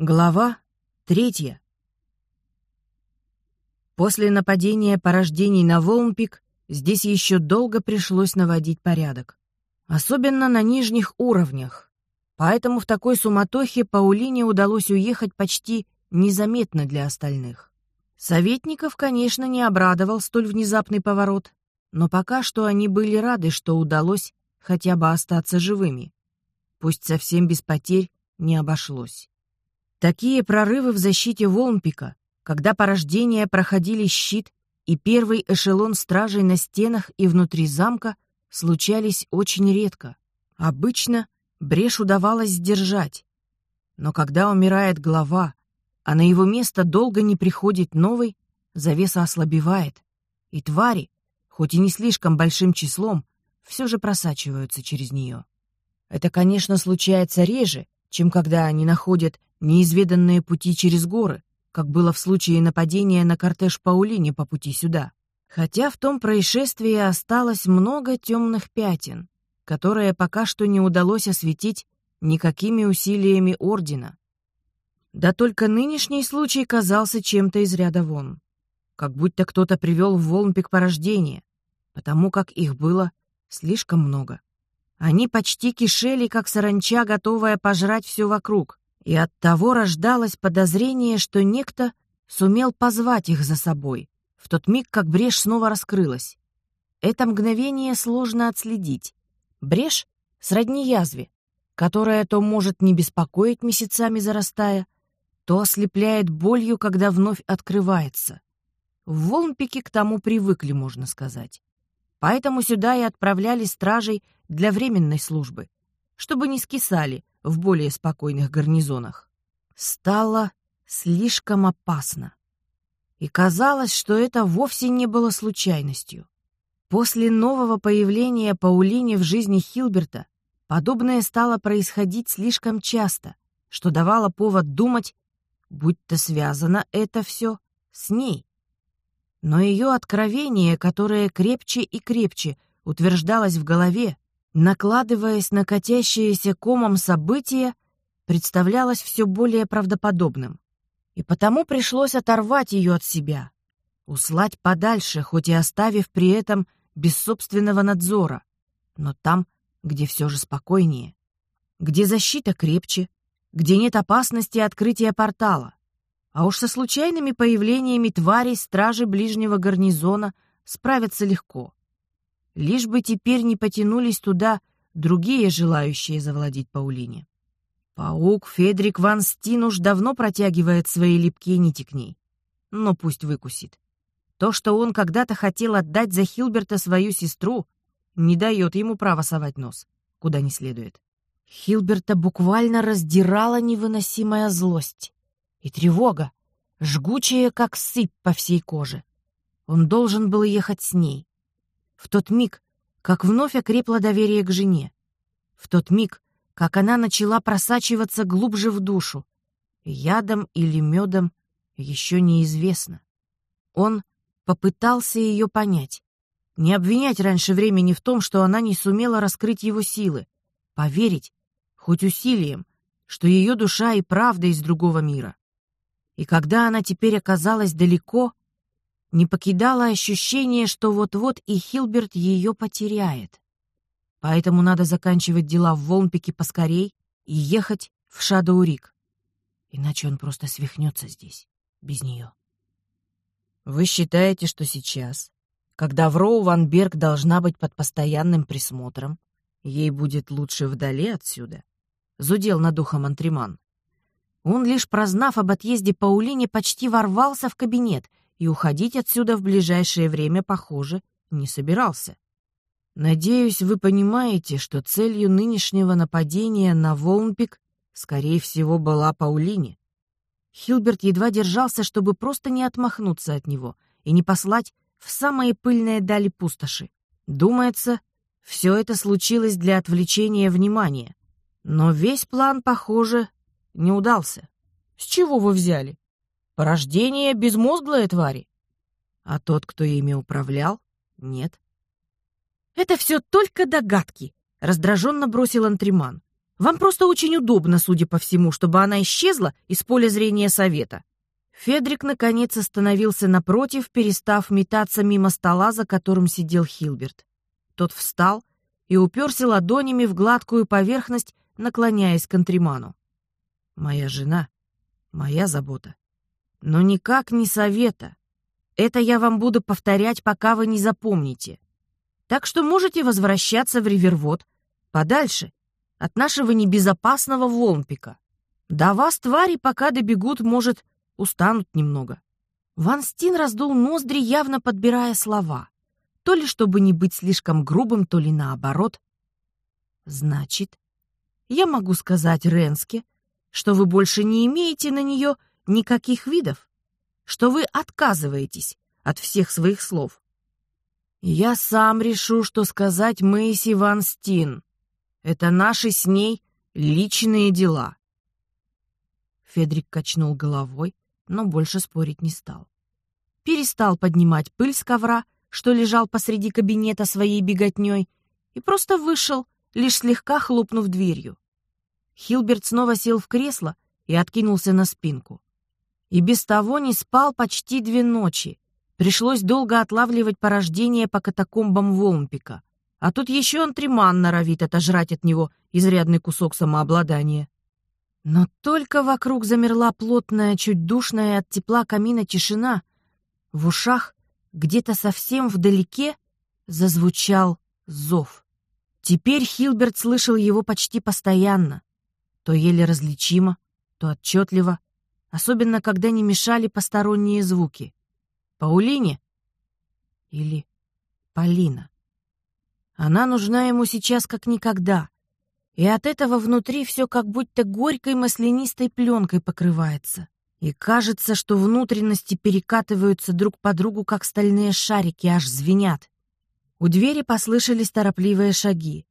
Глава третья. После нападения порождений на Волнпик здесь еще долго пришлось наводить порядок. Особенно на нижних уровнях. Поэтому в такой суматохе Паулине удалось уехать почти незаметно для остальных. Советников, конечно, не обрадовал столь внезапный поворот, но пока что они были рады, что удалось хотя бы остаться живыми. Пусть совсем без потерь не обошлось. Такие прорывы в защите Волнпика, когда порождения проходили щит и первый эшелон стражей на стенах и внутри замка, случались очень редко. Обычно брешь удавалось сдержать. Но когда умирает глава, а на его место долго не приходит новый, завеса ослабевает, и твари, хоть и не слишком большим числом, все же просачиваются через нее. Это, конечно, случается реже, чем когда они находят неизведанные пути через горы, как было в случае нападения на кортеж Паулини по пути сюда. Хотя в том происшествии осталось много темных пятен, которые пока что не удалось осветить никакими усилиями Ордена. Да только нынешний случай казался чем-то из ряда вон. Как будто кто-то привел в Волнпик порождение, потому как их было слишком много. Они почти кишели, как саранча, готовая пожрать все вокруг, и оттого рождалось подозрение, что некто сумел позвать их за собой, в тот миг, как брешь снова раскрылась. Это мгновение сложно отследить. Брешь сродни язве, которая то может не беспокоить месяцами зарастая, то ослепляет болью, когда вновь открывается. В Волнпике к тому привыкли, можно сказать. Поэтому сюда и отправляли стражей для временной службы, чтобы не скисали в более спокойных гарнизонах. Стало слишком опасно. И казалось, что это вовсе не было случайностью. После нового появления Паулини в жизни Хилберта подобное стало происходить слишком часто, что давало повод думать, будто связано это все с ней. Но ее откровение, которое крепче и крепче утверждалось в голове, накладываясь на катящиеся комом события, представлялось все более правдоподобным. И потому пришлось оторвать ее от себя, услать подальше, хоть и оставив при этом без собственного надзора, но там, где все же спокойнее, где защита крепче, где нет опасности открытия портала. А уж со случайными появлениями тварей стражи ближнего гарнизона справятся легко. Лишь бы теперь не потянулись туда другие желающие завладеть Паулине. Паук Федрик Ван Стин уж давно протягивает свои липкие нити к ней. Но пусть выкусит. То, что он когда-то хотел отдать за Хилберта свою сестру, не дает ему права совать нос, куда не следует. Хилберта буквально раздирала невыносимая злость и тревога, жгучая, как сыпь по всей коже. Он должен был ехать с ней. В тот миг, как вновь окрепло доверие к жене. В тот миг, как она начала просачиваться глубже в душу. Ядом или медом еще неизвестно. Он попытался ее понять. Не обвинять раньше времени в том, что она не сумела раскрыть его силы. Поверить, хоть усилием, что ее душа и правда из другого мира. И когда она теперь оказалась далеко, не покидало ощущение, что вот-вот и Хилберт ее потеряет. Поэтому надо заканчивать дела в Волнпике поскорей и ехать в Шадоурик. Иначе он просто свихнется здесь, без нее. Вы считаете, что сейчас, когда Вроу Ван Берг должна быть под постоянным присмотром, ей будет лучше вдали отсюда? Зудел над ухом Антриман. Он, лишь прознав об отъезде Паулине, почти ворвался в кабинет и уходить отсюда в ближайшее время, похоже, не собирался. Надеюсь, вы понимаете, что целью нынешнего нападения на Волнпик, скорее всего, была Паулине. Хилберт едва держался, чтобы просто не отмахнуться от него и не послать в самые пыльные дали пустоши. Думается, все это случилось для отвлечения внимания. Но весь план, похоже, не удался. С чего вы взяли? Порождение безмозглая твари. А тот, кто ими управлял, нет. Это все только догадки, раздраженно бросил Антриман. Вам просто очень удобно, судя по всему, чтобы она исчезла из поля зрения совета. Федрик, наконец, остановился напротив, перестав метаться мимо стола, за которым сидел Хилберт. Тот встал и уперся ладонями в гладкую поверхность, наклоняясь к антриману. «Моя жена — моя забота. Но никак не совета. Это я вам буду повторять, пока вы не запомните. Так что можете возвращаться в Ривервод, подальше, от нашего небезопасного Волмпика. До вас твари, пока добегут, может, устанут немного. Ван Стин раздул ноздри, явно подбирая слова. То ли чтобы не быть слишком грубым, то ли наоборот. Значит, я могу сказать Ренске, что вы больше не имеете на нее никаких видов, что вы отказываетесь от всех своих слов. Я сам решу, что сказать Мэйси Ван Стин. Это наши с ней личные дела. Федрик качнул головой, но больше спорить не стал. Перестал поднимать пыль с ковра, что лежал посреди кабинета своей беготней, и просто вышел, лишь слегка хлопнув дверью. Хилберт снова сел в кресло и откинулся на спинку. И без того не спал почти две ночи. Пришлось долго отлавливать порождение по катакомбам Волмпика. А тут еще Антриман норовит отожрать от него изрядный кусок самообладания. Но только вокруг замерла плотная, чуть душная от тепла камина тишина. В ушах, где-то совсем вдалеке, зазвучал зов. Теперь Хилберт слышал его почти постоянно. То еле различимо, то отчетливо, особенно когда не мешали посторонние звуки. Паулине или Полина? Она нужна ему сейчас как никогда. И от этого внутри все как будто горькой маслянистой пленкой покрывается. И кажется, что внутренности перекатываются друг по другу, как стальные шарики, аж звенят. У двери послышались торопливые шаги.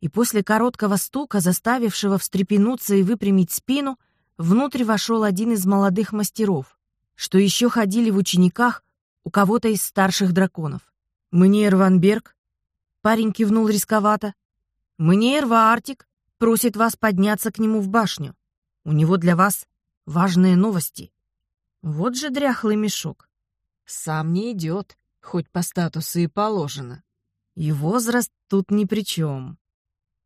И после короткого стука, заставившего встрепенуться и выпрямить спину, внутрь вошел один из молодых мастеров, что еще ходили в учениках у кого-то из старших драконов. Мне Ванберг Парень кивнул рисковато. «Мне Артик просит вас подняться к нему в башню. У него для вас важные новости». Вот же дряхлый мешок. Сам не идет, хоть по статусу и положено. И возраст тут ни при чем.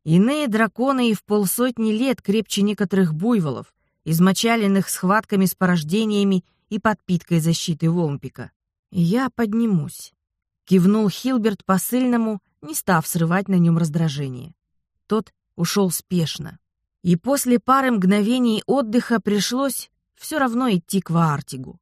Иные драконы и в полсотни лет крепче некоторых буйволов, измочаленных схватками с порождениями и подпиткой защиты Волмпика. «Я поднимусь», — кивнул Хилберт посыльному не став срывать на нем раздражение. Тот ушел спешно. И после пары мгновений отдыха пришлось все равно идти к Ваартигу.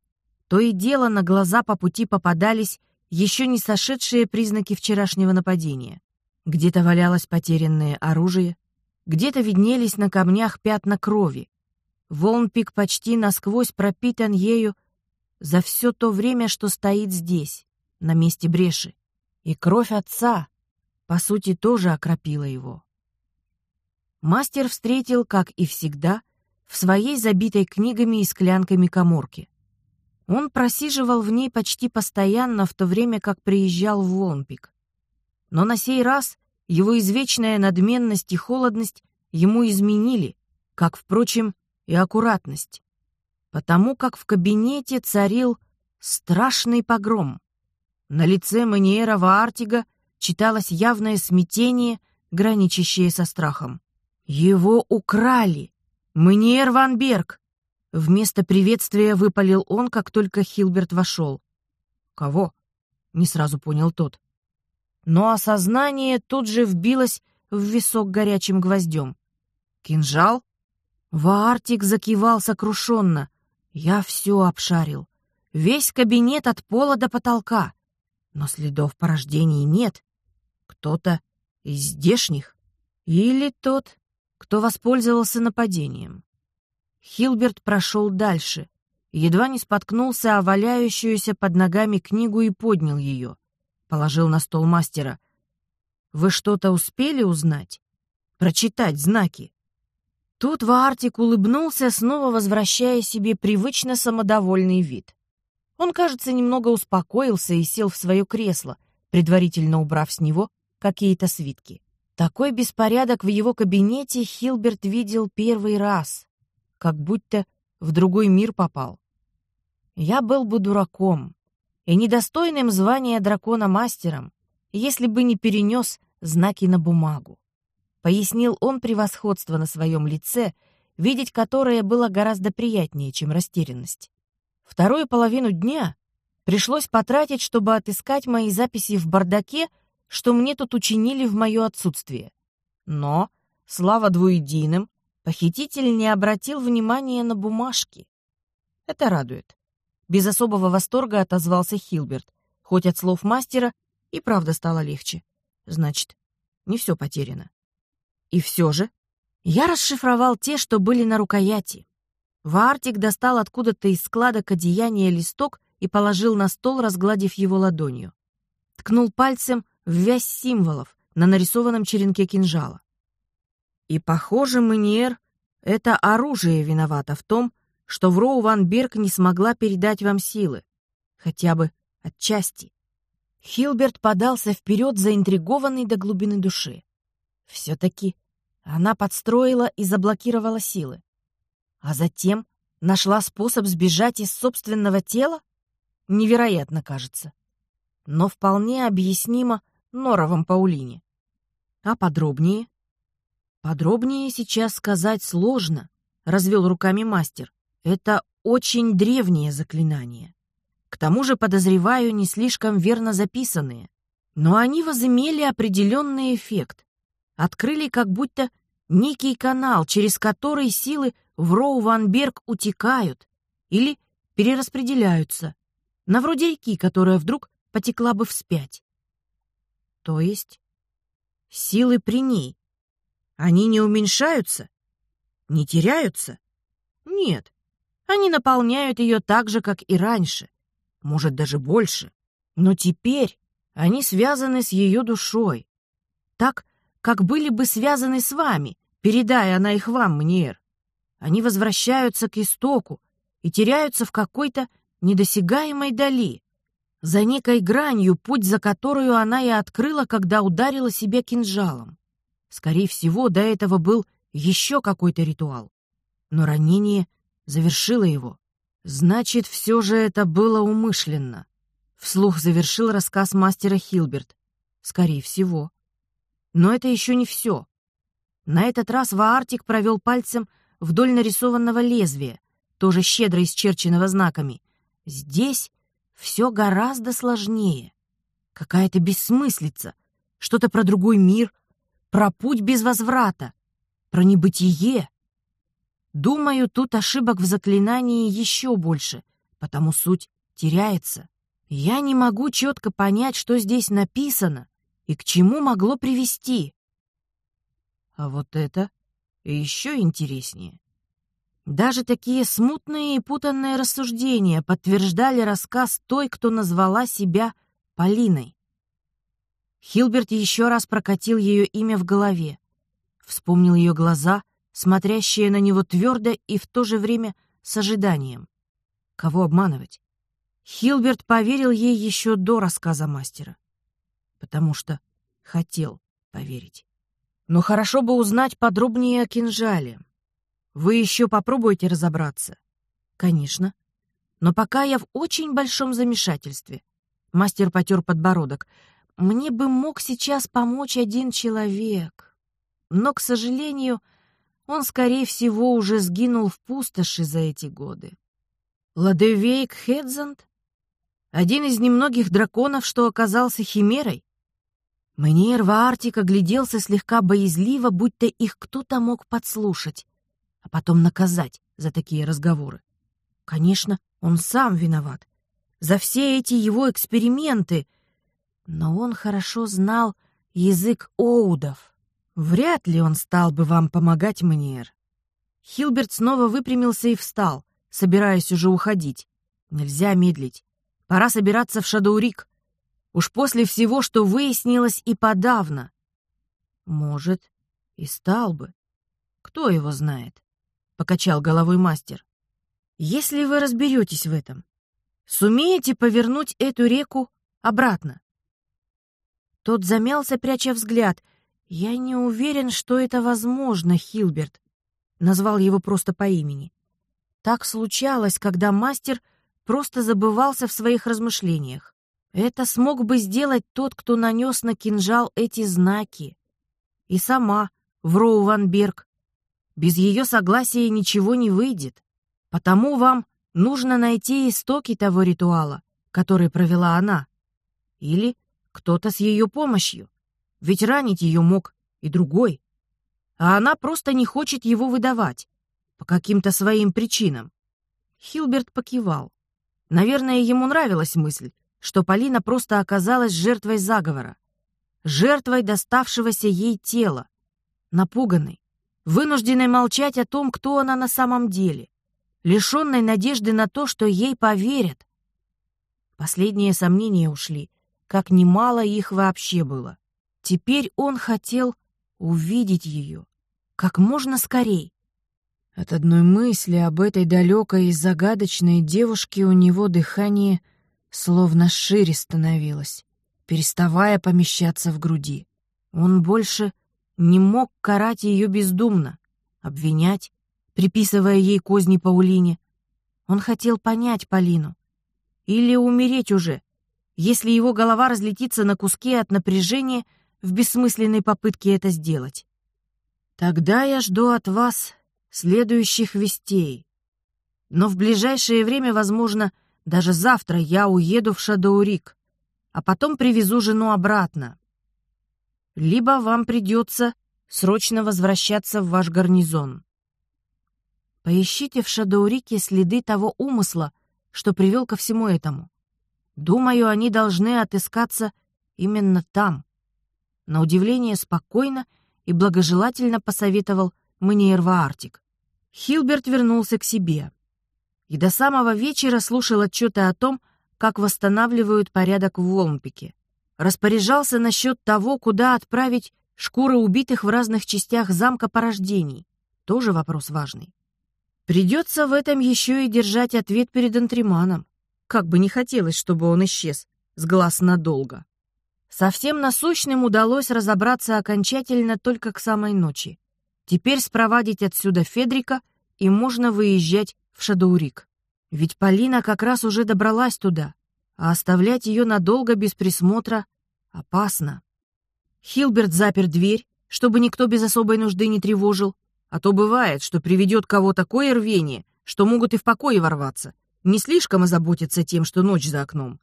То и дело на глаза по пути попадались еще не сошедшие признаки вчерашнего нападения. Где-то валялось потерянное оружие, где-то виднелись на камнях пятна крови. Волнпик почти насквозь пропитан ею за все то время, что стоит здесь, на месте бреши. И кровь отца, по сути, тоже окропила его. Мастер встретил, как и всегда, в своей забитой книгами и склянками коморке. Он просиживал в ней почти постоянно, в то время как приезжал в Лонпик. Но на сей раз его извечная надменность и холодность ему изменили, как, впрочем, и аккуратность, потому как в кабинете царил страшный погром. На лице Маниера Ваартига читалось явное смятение, граничащее со страхом. «Его украли! Мне Ван Берг!» Вместо приветствия выпалил он, как только Хилберт вошел. «Кого?» — не сразу понял тот. Но осознание тут же вбилось в висок горячим гвоздем. «Кинжал?» Ваартик закивал сокрушенно. «Я все обшарил. Весь кабинет от пола до потолка. Но следов порождений нет кто-то из здешних или тот, кто воспользовался нападением. Хилберт прошел дальше, едва не споткнулся о валяющуюся под ногами книгу и поднял ее. Положил на стол мастера. «Вы что-то успели узнать? Прочитать знаки?» Тут Ваартик улыбнулся, снова возвращая себе привычно самодовольный вид. Он, кажется, немного успокоился и сел в свое кресло, предварительно убрав с него какие-то свитки. Такой беспорядок в его кабинете Хилберт видел первый раз, как будто в другой мир попал. Я был бы дураком и недостойным звания дракона-мастером, если бы не перенес знаки на бумагу. Пояснил он превосходство на своем лице, видеть которое было гораздо приятнее, чем растерянность. Вторую половину дня пришлось потратить, чтобы отыскать мои записи в бардаке что мне тут учинили в мое отсутствие. Но, слава двуединым, похититель не обратил внимания на бумажки. Это радует. Без особого восторга отозвался Хилберт, хоть от слов мастера и правда стало легче. Значит, не все потеряно. И все же я расшифровал те, что были на рукояти. Вартик достал откуда-то из складок одеяния листок и положил на стол, разгладив его ладонью. Ткнул пальцем в вязь символов на нарисованном черенке кинжала. И, похоже, Маниер — это оружие виновато в том, что Вроу Ван Берг не смогла передать вам силы, хотя бы отчасти. Хилберт подался вперед, заинтригованный до глубины души. Все-таки она подстроила и заблокировала силы. А затем нашла способ сбежать из собственного тела? Невероятно, кажется. Но вполне объяснимо Норовом Паулине. А подробнее? Подробнее сейчас сказать сложно, развел руками мастер. Это очень древнее заклинание. К тому же, подозреваю, не слишком верно записанные. Но они возымели определенный эффект. Открыли как будто некий канал, через который силы в Роу-Ван-Берг утекают или перераспределяются, на вроде реки, которая вдруг потекла бы вспять. То есть силы при ней. Они не уменьшаются? Не теряются? Нет. Они наполняют ее так же, как и раньше. Может, даже больше. Но теперь они связаны с ее душой. Так, как были бы связаны с вами, передая она их вам, Мнер. Они возвращаются к истоку и теряются в какой-то недосягаемой дали за некой гранью, путь за которую она и открыла, когда ударила себя кинжалом. Скорее всего, до этого был еще какой-то ритуал. Но ранение завершило его. Значит, все же это было умышленно. Вслух завершил рассказ мастера Хилберт. Скорее всего. Но это еще не все. На этот раз Ваартик провел пальцем вдоль нарисованного лезвия, тоже щедро исчерченного знаками. Здесь все гораздо сложнее. Какая-то бессмыслица, что-то про другой мир, про путь без возврата, про небытие. Думаю, тут ошибок в заклинании еще больше, потому суть теряется. Я не могу четко понять, что здесь написано и к чему могло привести. А вот это еще интереснее. Даже такие смутные и путанные рассуждения подтверждали рассказ той, кто назвала себя Полиной. Хилберт еще раз прокатил ее имя в голове. Вспомнил ее глаза, смотрящие на него твердо и в то же время с ожиданием. Кого обманывать? Хилберт поверил ей еще до рассказа мастера. Потому что хотел поверить. Но хорошо бы узнать подробнее о кинжале. Вы еще попробуете разобраться? Конечно. Но пока я в очень большом замешательстве. Мастер потер подбородок. Мне бы мог сейчас помочь один человек. Но, к сожалению, он, скорее всего, уже сгинул в пустоши за эти годы. Ладевейк Хедзанд? Один из немногих драконов, что оказался химерой? Мне Ваартик огляделся слегка боязливо, будто их кто-то мог подслушать а потом наказать за такие разговоры. Конечно, он сам виноват. За все эти его эксперименты. Но он хорошо знал язык оудов. Вряд ли он стал бы вам помогать, Маниер. Хилберт снова выпрямился и встал, собираясь уже уходить. Нельзя медлить. Пора собираться в Шадоурик. Уж после всего, что выяснилось и подавно. Может, и стал бы. Кто его знает? — покачал головой мастер. «Если вы разберетесь в этом, сумеете повернуть эту реку обратно?» Тот замялся, пряча взгляд. «Я не уверен, что это возможно, Хилберт», — назвал его просто по имени. Так случалось, когда мастер просто забывался в своих размышлениях. Это смог бы сделать тот, кто нанес на кинжал эти знаки. И сама, Вроу Ван Берг. Без ее согласия ничего не выйдет. Потому вам нужно найти истоки того ритуала, который провела она. Или кто-то с ее помощью. Ведь ранить ее мог и другой. А она просто не хочет его выдавать. По каким-то своим причинам. Хилберт покивал. Наверное, ему нравилась мысль, что Полина просто оказалась жертвой заговора. Жертвой доставшегося ей тела. Напуганной, вынужденной молчать о том, кто она на самом деле. Лишенной надежды на то, что ей поверят. Последние сомнения ушли, как немало их вообще было. Теперь он хотел увидеть ее как можно скорей. От одной мысли об этой далекой и загадочной девушке у него дыхание словно шире становилось, переставая помещаться в груди. Он больше не мог карать ее бездумно, обвинять, приписывая ей козни Паулине. Он хотел понять Полину. Или умереть уже, если его голова разлетится на куски от напряжения в бессмысленной попытке это сделать. Тогда я жду от вас следующих вестей. Но в ближайшее время, возможно, даже завтра я уеду в Шадоурик, а потом привезу жену обратно. Либо вам придется срочно возвращаться в ваш гарнизон. Поищите в Шадоурике следы того умысла, что привел ко всему этому. Думаю, они должны отыскаться именно там на удивление спокойно и благожелательно посоветовал Маниерва Артик. Хилберт вернулся к себе и до самого вечера слушал отчеты о том, как восстанавливают порядок в Волмпике. Распоряжался насчет того, куда отправить шкуры убитых в разных частях замка порождений. Тоже вопрос важный. Придется в этом еще и держать ответ перед Антриманом. Как бы не хотелось, чтобы он исчез с глаз надолго. Совсем насущным удалось разобраться окончательно только к самой ночи. Теперь спровадить отсюда Федрика, и можно выезжать в Шадоурик. Ведь Полина как раз уже добралась туда, а оставлять ее надолго без присмотра опасно. Хилберт запер дверь, чтобы никто без особой нужды не тревожил, а то бывает, что приведет кого такое рвение, что могут и в покое ворваться, не слишком озаботиться тем, что ночь за окном.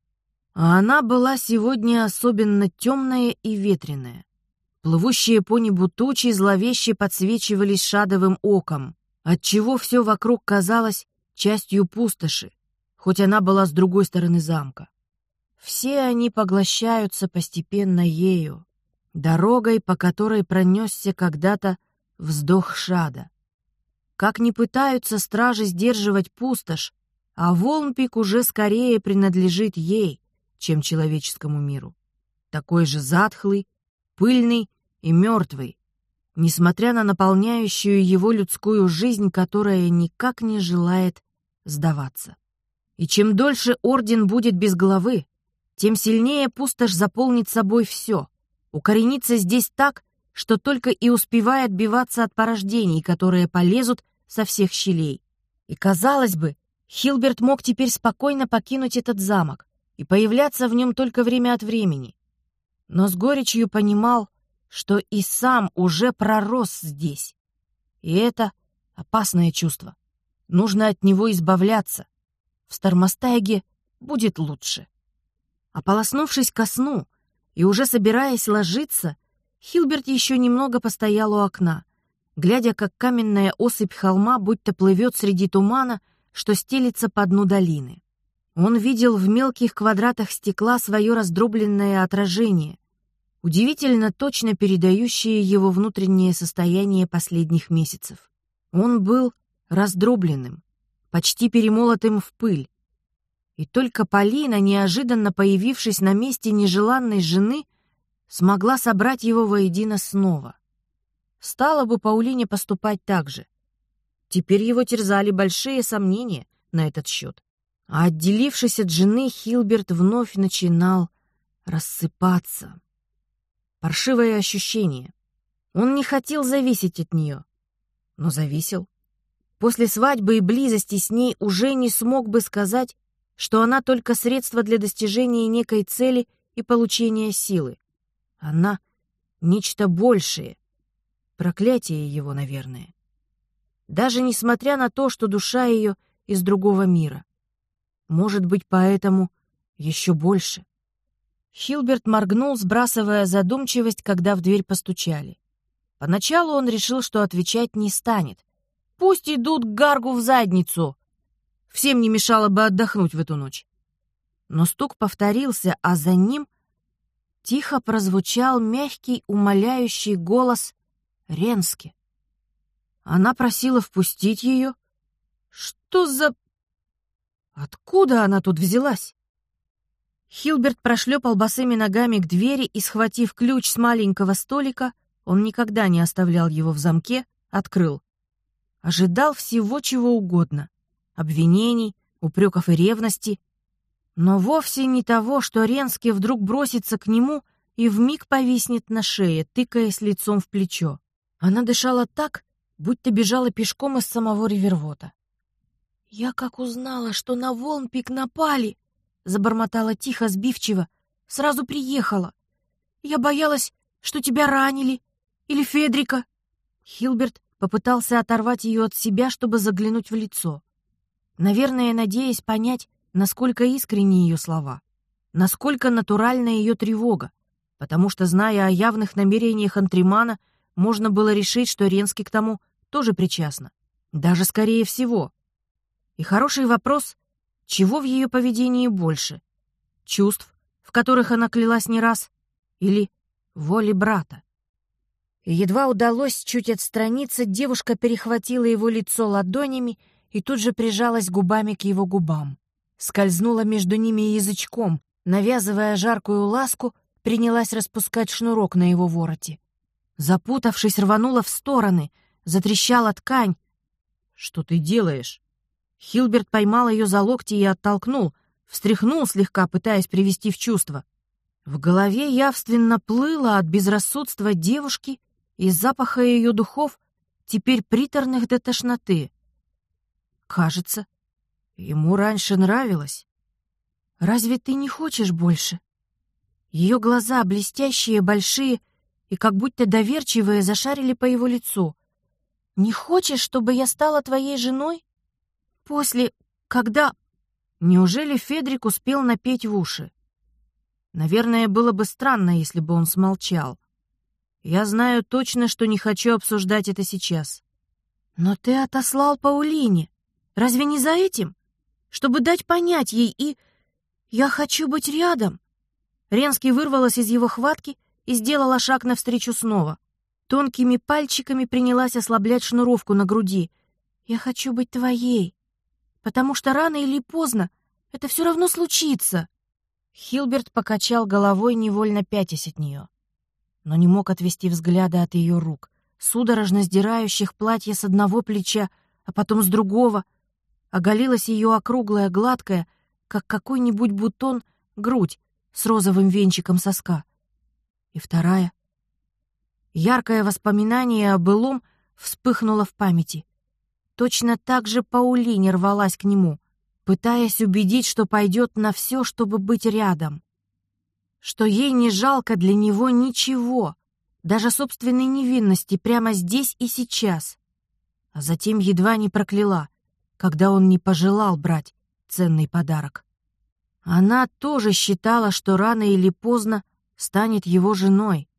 А она была сегодня особенно темная и ветреная. Плывущие по небу тучи зловеще подсвечивались шадовым оком, отчего все вокруг казалось частью пустоши, хоть она была с другой стороны замка. Все они поглощаются постепенно ею, дорогой, по которой пронесся когда-то вздох шада. Как ни пытаются стражи сдерживать пустошь, а Волнпик уже скорее принадлежит ей, чем человеческому миру. Такой же затхлый, пыльный и мертвый, несмотря на наполняющую его людскую жизнь, которая никак не желает сдаваться. И чем дольше орден будет без головы, тем сильнее пустошь заполнит собой все, укоренится здесь так, что только и успевает отбиваться от порождений, которые полезут со всех щелей. И, казалось бы, Хилберт мог теперь спокойно покинуть этот замок, и появляться в нем только время от времени. Но с горечью понимал, что и сам уже пророс здесь. И это опасное чувство. Нужно от него избавляться. В Стармостайге будет лучше. Ополоснувшись ко сну и уже собираясь ложиться, Хилберт еще немного постоял у окна, глядя, как каменная осыпь холма будто плывет среди тумана, что стелится по дну долины. Он видел в мелких квадратах стекла свое раздробленное отражение, удивительно точно передающее его внутреннее состояние последних месяцев. Он был раздробленным, почти перемолотым в пыль. И только Полина, неожиданно появившись на месте нежеланной жены, смогла собрать его воедино снова. Стало бы Паулине поступать так же. Теперь его терзали большие сомнения на этот счет. А отделившись от жены, Хилберт вновь начинал рассыпаться. Паршивое ощущение. Он не хотел зависеть от нее, но зависел. После свадьбы и близости с ней уже не смог бы сказать, что она только средство для достижения некой цели и получения силы. Она — нечто большее. Проклятие его, наверное. Даже несмотря на то, что душа ее из другого мира. Может быть, поэтому еще больше. Хилберт моргнул, сбрасывая задумчивость, когда в дверь постучали. Поначалу он решил, что отвечать не станет. Пусть идут к Гаргу в задницу. Всем не мешало бы отдохнуть в эту ночь. Но стук повторился, а за ним тихо прозвучал мягкий, умоляющий голос Ренски. Она просила впустить ее. Что за... Откуда она тут взялась? Хилберт прошлепал босыми ногами к двери и, схватив ключ с маленького столика, он никогда не оставлял его в замке, открыл. Ожидал всего чего угодно. Обвинений, упреков и ревности. Но вовсе не того, что Ренский вдруг бросится к нему и вмиг повиснет на шее, тыкаясь лицом в плечо. Она дышала так, будто бежала пешком из самого Ривервота. «Я как узнала, что на Волнпик напали!» Забормотала тихо, сбивчиво. Сразу приехала. Я боялась, что тебя ранили. Или Федрика. Хилберт попытался оторвать ее от себя, чтобы заглянуть в лицо. Наверное, надеясь понять, насколько искренни ее слова, насколько натуральна ее тревога, потому что, зная о явных намерениях Антримана, можно было решить, что Ренский к тому тоже причастна. Даже скорее всего. И хороший вопрос, чего в ее поведении больше? Чувств, в которых она клялась не раз, или воли брата? едва удалось чуть отстраниться, девушка перехватила его лицо ладонями и тут же прижалась губами к его губам. Скользнула между ними язычком, навязывая жаркую ласку, принялась распускать шнурок на его вороте. Запутавшись, рванула в стороны, затрещала ткань. «Что ты делаешь?» Хилберт поймал ее за локти и оттолкнул, встряхнул слегка, пытаясь привести в чувство. В голове явственно плыло от безрассудства девушки и запаха ее духов, теперь приторных до тошноты. Кажется, ему раньше нравилось. «Разве ты не хочешь больше?» Ее глаза, блестящие, большие и как будто доверчивые, зашарили по его лицу. «Не хочешь, чтобы я стала твоей женой?» После, когда... Неужели Федрик успел напеть в уши? Наверное, было бы странно, если бы он смолчал. Я знаю точно, что не хочу обсуждать это сейчас. Но ты отослал Паулине. Разве не за этим? Чтобы дать понять ей и... Я хочу быть рядом. Ренский вырвалась из его хватки и сделала шаг навстречу снова. Тонкими пальчиками принялась ослаблять шнуровку на груди. «Я хочу быть твоей потому что рано или поздно это все равно случится. Хилберт покачал головой, невольно пятясь от нее, но не мог отвести взгляда от ее рук, судорожно сдирающих платье с одного плеча, а потом с другого. Оголилась ее округлая, гладкая, как какой-нибудь бутон, грудь с розовым венчиком соска. И вторая. Яркое воспоминание о былом вспыхнуло в памяти. Точно так же Паулине рвалась к нему, пытаясь убедить, что пойдет на все, чтобы быть рядом. Что ей не жалко для него ничего, даже собственной невинности прямо здесь и сейчас. А затем едва не прокляла, когда он не пожелал брать ценный подарок. Она тоже считала, что рано или поздно станет его женой,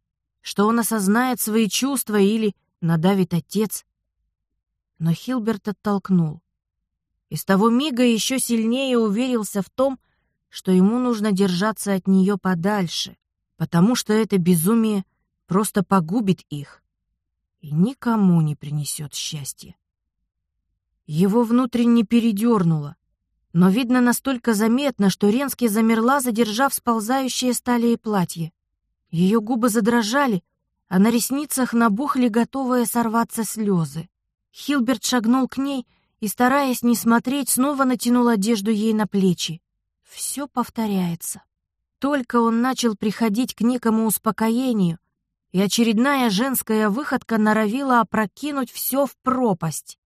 что он осознает свои чувства или надавит отец, но Хилберт оттолкнул. И с того мига еще сильнее уверился в том, что ему нужно держаться от нее подальше, потому что это безумие просто погубит их и никому не принесет счастья. Его внутренне передернуло, но видно настолько заметно, что Ренский замерла, задержав сползающее стали платье. Ее губы задрожали, а на ресницах набухли готовые сорваться слезы. Хилберт шагнул к ней и, стараясь не смотреть, снова натянул одежду ей на плечи. Все повторяется. Только он начал приходить к некому успокоению, и очередная женская выходка норовила опрокинуть все в пропасть.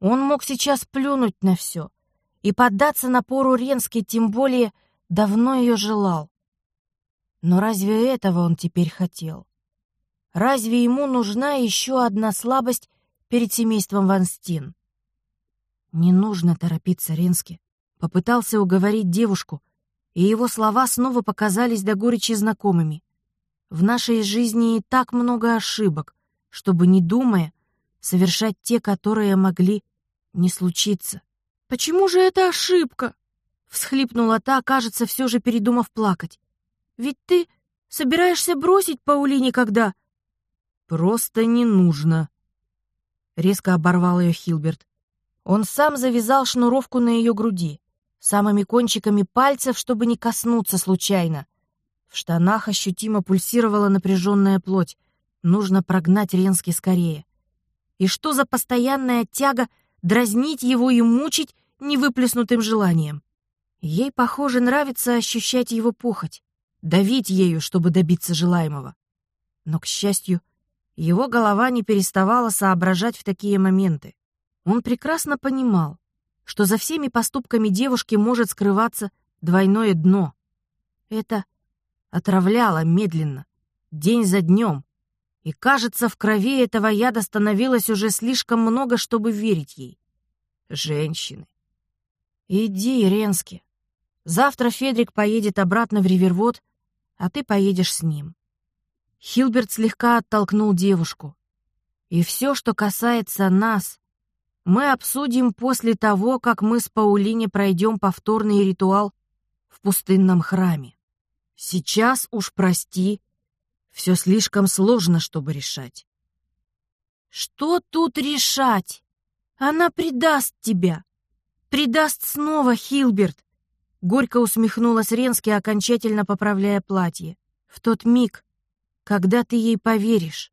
Он мог сейчас плюнуть на все и поддаться напору Ренски, тем более давно ее желал. Но разве этого он теперь хотел? Разве ему нужна еще одна слабость перед семейством Ванстин? Не нужно торопиться, Ренски. Попытался уговорить девушку, и его слова снова показались до горечи знакомыми. В нашей жизни и так много ошибок, чтобы, не думая, совершать те, которые могли не случиться. «Почему же это ошибка?» — всхлипнула та, кажется, все же передумав плакать. «Ведь ты собираешься бросить Паулине когда?» «Просто не нужно», — резко оборвал ее Хилберт. Он сам завязал шнуровку на ее груди, самыми кончиками пальцев, чтобы не коснуться случайно. В штанах ощутимо пульсировала напряженная плоть. Нужно прогнать Ренски скорее. И что за постоянная тяга дразнить его и мучить невыплеснутым желанием? Ей, похоже, нравится ощущать его похоть, давить ею, чтобы добиться желаемого. Но, к счастью, его голова не переставала соображать в такие моменты. Он прекрасно понимал, что за всеми поступками девушки может скрываться двойное дно. Это отравляла медленно, день за днем, и, кажется, в крови этого яда становилось уже слишком много, чтобы верить ей. Женщины. Иди, Ренски. Завтра Федрик поедет обратно в Ривервуд, а ты поедешь с ним. Хилберт слегка оттолкнул девушку. И все, что касается нас, мы обсудим после того, как мы с Паулине пройдем повторный ритуал в пустынном храме. Сейчас уж прости, все слишком сложно, чтобы решать. Что тут решать? Она предаст тебя. Предаст снова, Хилберт. Горько усмехнулась Ренски, окончательно поправляя платье. В тот миг, когда ты ей поверишь.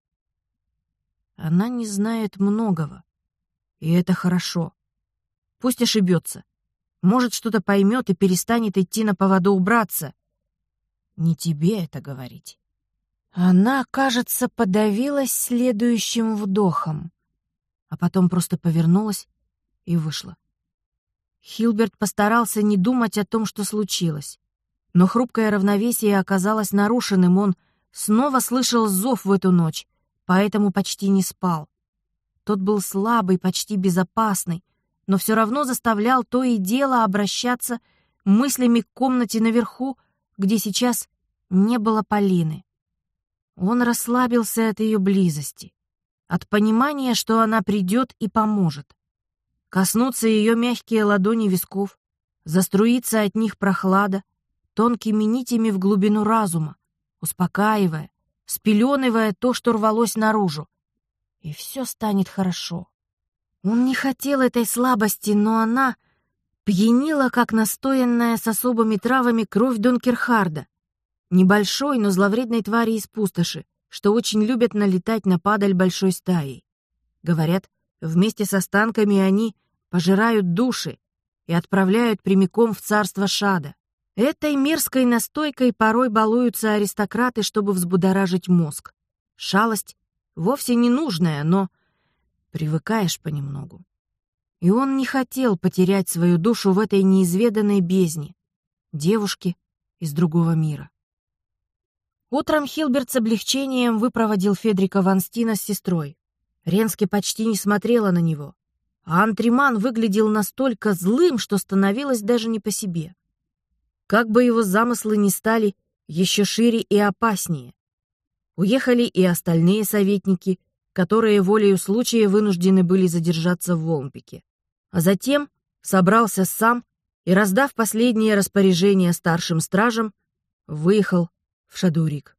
Она не знает многого. И это хорошо. Пусть ошибется. Может, что-то поймет и перестанет идти на поводу убраться. Не тебе это говорить. Она, кажется, подавилась следующим вдохом, а потом просто повернулась и вышла. Хилберт постарался не думать о том, что случилось. Но хрупкое равновесие оказалось нарушенным, он снова слышал зов в эту ночь, поэтому почти не спал. Тот был слабый, почти безопасный, но все равно заставлял то и дело обращаться мыслями к комнате наверху, где сейчас не было Полины. Он расслабился от ее близости, от понимания, что она придет и поможет. Коснуться ее мягкие ладони висков, заструиться от них прохлада, тонкими нитями в глубину разума, успокаивая, спеленывая то, что рвалось наружу. И все станет хорошо. Он не хотел этой слабости, но она пьянила, как настоянная с особыми травами кровь Донкерхарда, небольшой, но зловредной твари из пустоши, что очень любят налетать на падаль большой стаей. Говорят, вместе с останками они пожирают души и отправляют прямиком в царство Шада. Этой мерзкой настойкой порой балуются аристократы, чтобы взбудоражить мозг. Шалость вовсе не нужная, но привыкаешь понемногу. И он не хотел потерять свою душу в этой неизведанной бездне, девушки из другого мира. Утром Хилберт с облегчением выпроводил Федрика Ванстина с сестрой. Ренски почти не смотрела на него, а Антриман выглядел настолько злым, что становилось даже не по себе. Как бы его замыслы ни стали еще шире и опаснее. Уехали и остальные советники, которые волею случая вынуждены были задержаться в Волмпике. А затем собрался сам и, раздав последнее распоряжение старшим стражам, выехал в Шадурик.